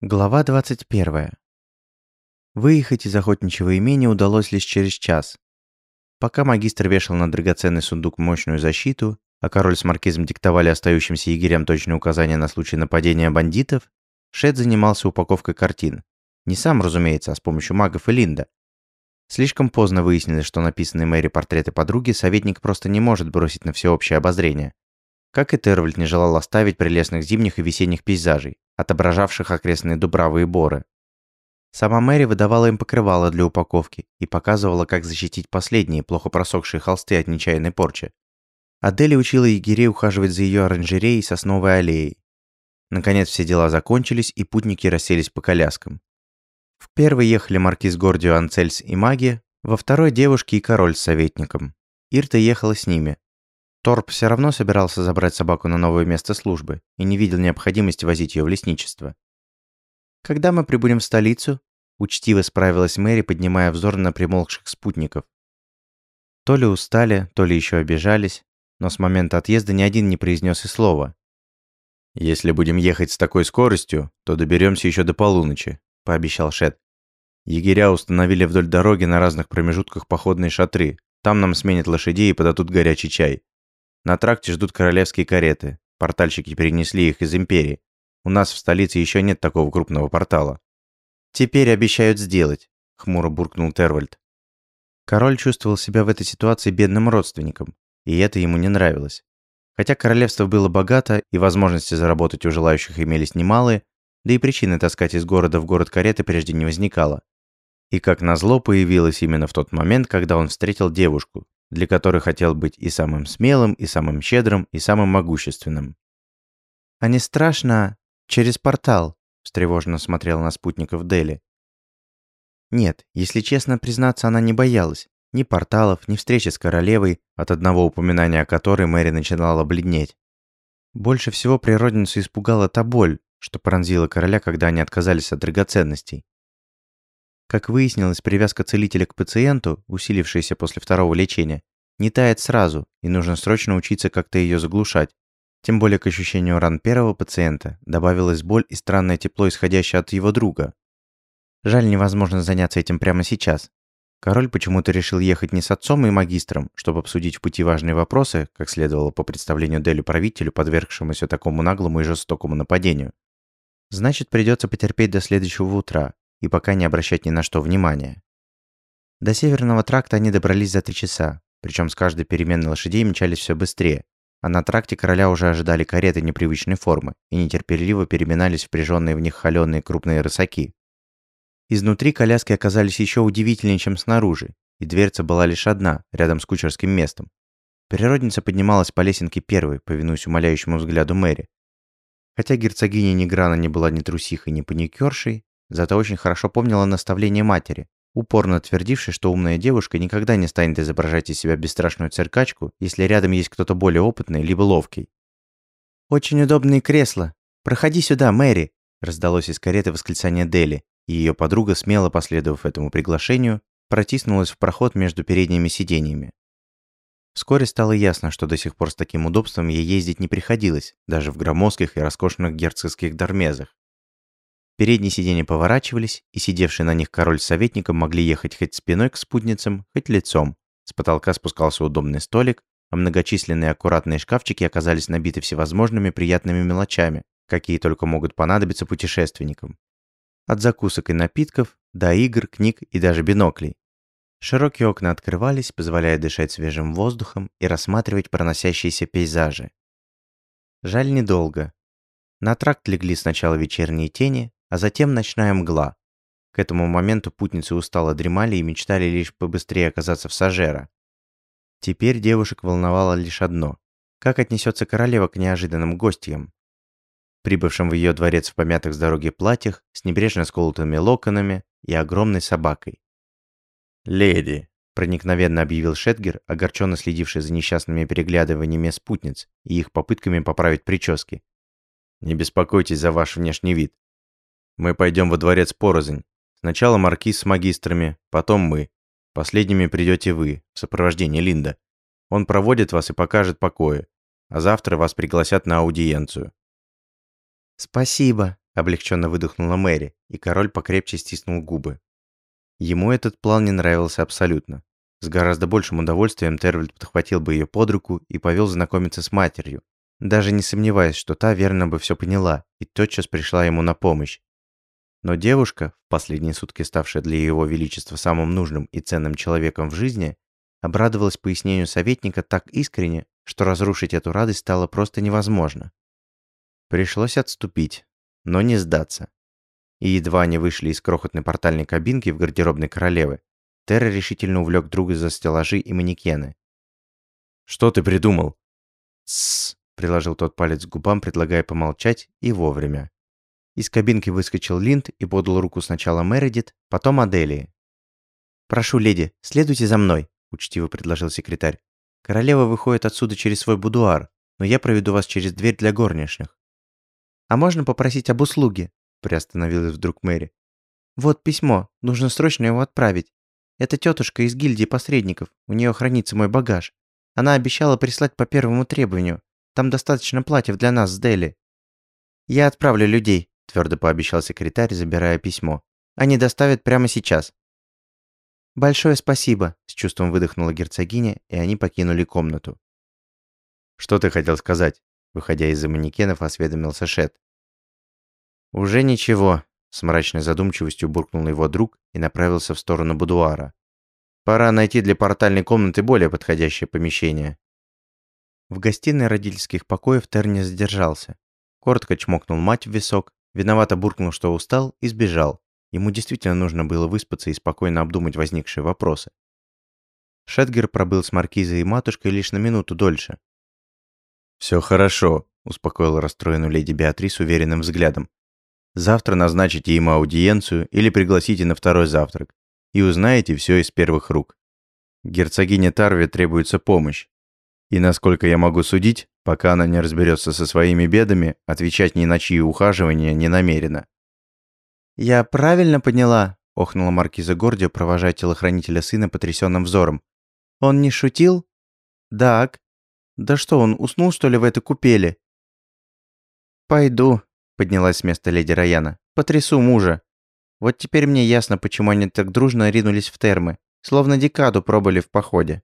Глава 21. Выехать из охотничьего имения удалось лишь через час. Пока магистр вешал на драгоценный сундук мощную защиту, а король с маркизом диктовали остающимся егерям точные указания на случай нападения бандитов, Шет занимался упаковкой картин. Не сам, разумеется, а с помощью магов и Линда. Слишком поздно выяснилось, что написанные Мэри портреты подруги советник просто не может бросить на всеобщее обозрение. Как и Тервальд не желал оставить прелестных зимних и весенних пейзажей, отображавших окрестные дубравы и боры. Сама Мэри выдавала им покрывало для упаковки и показывала, как защитить последние, плохо просохшие холсты от нечаянной порчи. Адели учила егерей ухаживать за ее оранжереей и сосновой аллеей. Наконец все дела закончились, и путники расселись по коляскам. В первый ехали маркиз Гордио Анцельс и маги, во второй девушки и король с советником. Ирта ехала с ними, Торп все равно собирался забрать собаку на новое место службы и не видел необходимости возить ее в лесничество. «Когда мы прибудем в столицу?» – учтиво справилась Мэри, поднимая взор на примолкших спутников. То ли устали, то ли еще обижались, но с момента отъезда ни один не произнес и слова. «Если будем ехать с такой скоростью, то доберемся еще до полуночи», – пообещал Шет. Егеря установили вдоль дороги на разных промежутках походные шатры. Там нам сменят лошадей и подадут горячий чай. На тракте ждут королевские кареты. Портальщики перенесли их из Империи. У нас в столице еще нет такого крупного портала. Теперь обещают сделать, хмуро буркнул Тервальд. Король чувствовал себя в этой ситуации бедным родственником, и это ему не нравилось. Хотя королевство было богато, и возможности заработать у желающих имелись немалые, да и причины таскать из города в город кареты прежде не возникало. И как назло появилась именно в тот момент, когда он встретил девушку, для которой хотел быть и самым смелым, и самым щедрым, и самым могущественным. «А не страшно через портал?» – встревоженно смотрела на спутников Дели. Нет, если честно признаться, она не боялась. Ни порталов, ни встречи с королевой, от одного упоминания о которой Мэри начинала бледнеть. Больше всего природницу испугала та боль, что пронзила короля, когда они отказались от драгоценностей. Как выяснилось, привязка целителя к пациенту, усилившаяся после второго лечения, не тает сразу, и нужно срочно учиться как-то ее заглушать. Тем более к ощущению ран первого пациента добавилась боль и странное тепло, исходящее от его друга. Жаль, невозможно заняться этим прямо сейчас. Король почему-то решил ехать не с отцом и магистром, чтобы обсудить в пути важные вопросы, как следовало по представлению Делю правителю, подвергшемуся такому наглому и жестокому нападению. Значит, придется потерпеть до следующего утра, и пока не обращать ни на что внимания. До Северного тракта они добрались за три часа, причем с каждой переменной лошадей мчались все быстрее, а на тракте короля уже ожидали кареты непривычной формы и нетерпеливо переминались впряженные в них холеные крупные рысаки. Изнутри коляски оказались еще удивительнее, чем снаружи, и дверца была лишь одна, рядом с кучерским местом. Природница поднималась по лесенке первой, повинуясь умоляющему взгляду Мэри. Хотя герцогиня Неграна не была ни трусихой, ни паникершей, Зато очень хорошо помнила наставление матери, упорно твердившей, что умная девушка никогда не станет изображать из себя бесстрашную циркачку, если рядом есть кто-то более опытный либо ловкий. «Очень удобные кресла. Проходи сюда, Мэри!» раздалось из кареты восклицание Дели, и ее подруга, смело последовав этому приглашению, протиснулась в проход между передними сиденьями. Вскоре стало ясно, что до сих пор с таким удобством ей ездить не приходилось, даже в громоздких и роскошных герцогских дармезах. Передние сиденья поворачивались, и сидевший на них король с советником могли ехать хоть спиной к спутницам, хоть лицом. С потолка спускался удобный столик, а многочисленные аккуратные шкафчики оказались набиты всевозможными приятными мелочами, какие только могут понадобиться путешественникам. От закусок и напитков до игр, книг и даже биноклей. Широкие окна открывались, позволяя дышать свежим воздухом и рассматривать проносящиеся пейзажи. Жаль недолго. На тракт легли сначала вечерние тени, а затем ночная мгла. К этому моменту путницы устало дремали и мечтали лишь побыстрее оказаться в Сажера. Теперь девушек волновало лишь одно. Как отнесется королева к неожиданным гостям? Прибывшим в ее дворец в помятых с дороги платьях, с небрежно сколотыми локонами и огромной собакой. «Леди!» – проникновенно объявил Шетгер, огорченно следивший за несчастными переглядываниями спутниц и их попытками поправить прически. «Не беспокойтесь за ваш внешний вид. Мы пойдем во дворец порознь. Сначала маркиз с магистрами, потом мы. Последними придете вы, в сопровождении Линда. Он проводит вас и покажет покои. А завтра вас пригласят на аудиенцию. «Спасибо», — Облегченно выдохнула Мэри, и король покрепче стиснул губы. Ему этот план не нравился абсолютно. С гораздо большим удовольствием Тервальд подхватил бы ее под руку и повел знакомиться с матерью, даже не сомневаясь, что та верно бы все поняла и тотчас пришла ему на помощь. Но девушка, в последние сутки ставшая для его величества самым нужным и ценным человеком в жизни, обрадовалась пояснению советника так искренне, что разрушить эту радость стало просто невозможно. Пришлось отступить, но не сдаться. И едва они вышли из крохотной портальной кабинки в гардеробной королевы, Терра решительно увлек друга за стеллажи и манекены. «Что ты придумал?» «Тссс», — приложил тот палец к губам, предлагая помолчать, и вовремя. Из кабинки выскочил Линд и подал руку сначала Мередит, потом Аделии. «Прошу, леди, следуйте за мной», — учтиво предложил секретарь. «Королева выходит отсюда через свой будуар, но я проведу вас через дверь для горничных». «А можно попросить об услуге?» – приостановилась вдруг Мэри. «Вот письмо, нужно срочно его отправить. Это тетушка из гильдии посредников, у нее хранится мой багаж. Она обещала прислать по первому требованию. Там достаточно платьев для нас с Дели». «Я отправлю людей», – твердо пообещал секретарь, забирая письмо. «Они доставят прямо сейчас». «Большое спасибо», – с чувством выдохнула герцогиня, и они покинули комнату. «Что ты хотел сказать?» Выходя из-за манекенов, осведомился Шет. «Уже ничего», — с мрачной задумчивостью буркнул его друг и направился в сторону будуара. «Пора найти для портальной комнаты более подходящее помещение». В гостиной родительских покоев Терни задержался. Коротко чмокнул мать в висок, виновато буркнул, что устал, и сбежал. Ему действительно нужно было выспаться и спокойно обдумать возникшие вопросы. Шетгер пробыл с маркизой и матушкой лишь на минуту дольше, «Все хорошо», – успокоил расстроенную леди Беатрис уверенным взглядом. «Завтра назначите ему аудиенцию или пригласите на второй завтрак, и узнаете все из первых рук. Герцогине Тарве требуется помощь. И насколько я могу судить, пока она не разберется со своими бедами, отвечать ни на чьи ухаживания не намерена». «Я правильно поняла?» – охнула маркиза Гордио, провожая телохранителя сына потрясенным взором. «Он не шутил?» «Так, да что, он уснул, что ли, в этой купели?» «Пойду», — поднялась с места леди Раяна. «Потрясу мужа. Вот теперь мне ясно, почему они так дружно ринулись в термы, словно декаду пробыли в походе».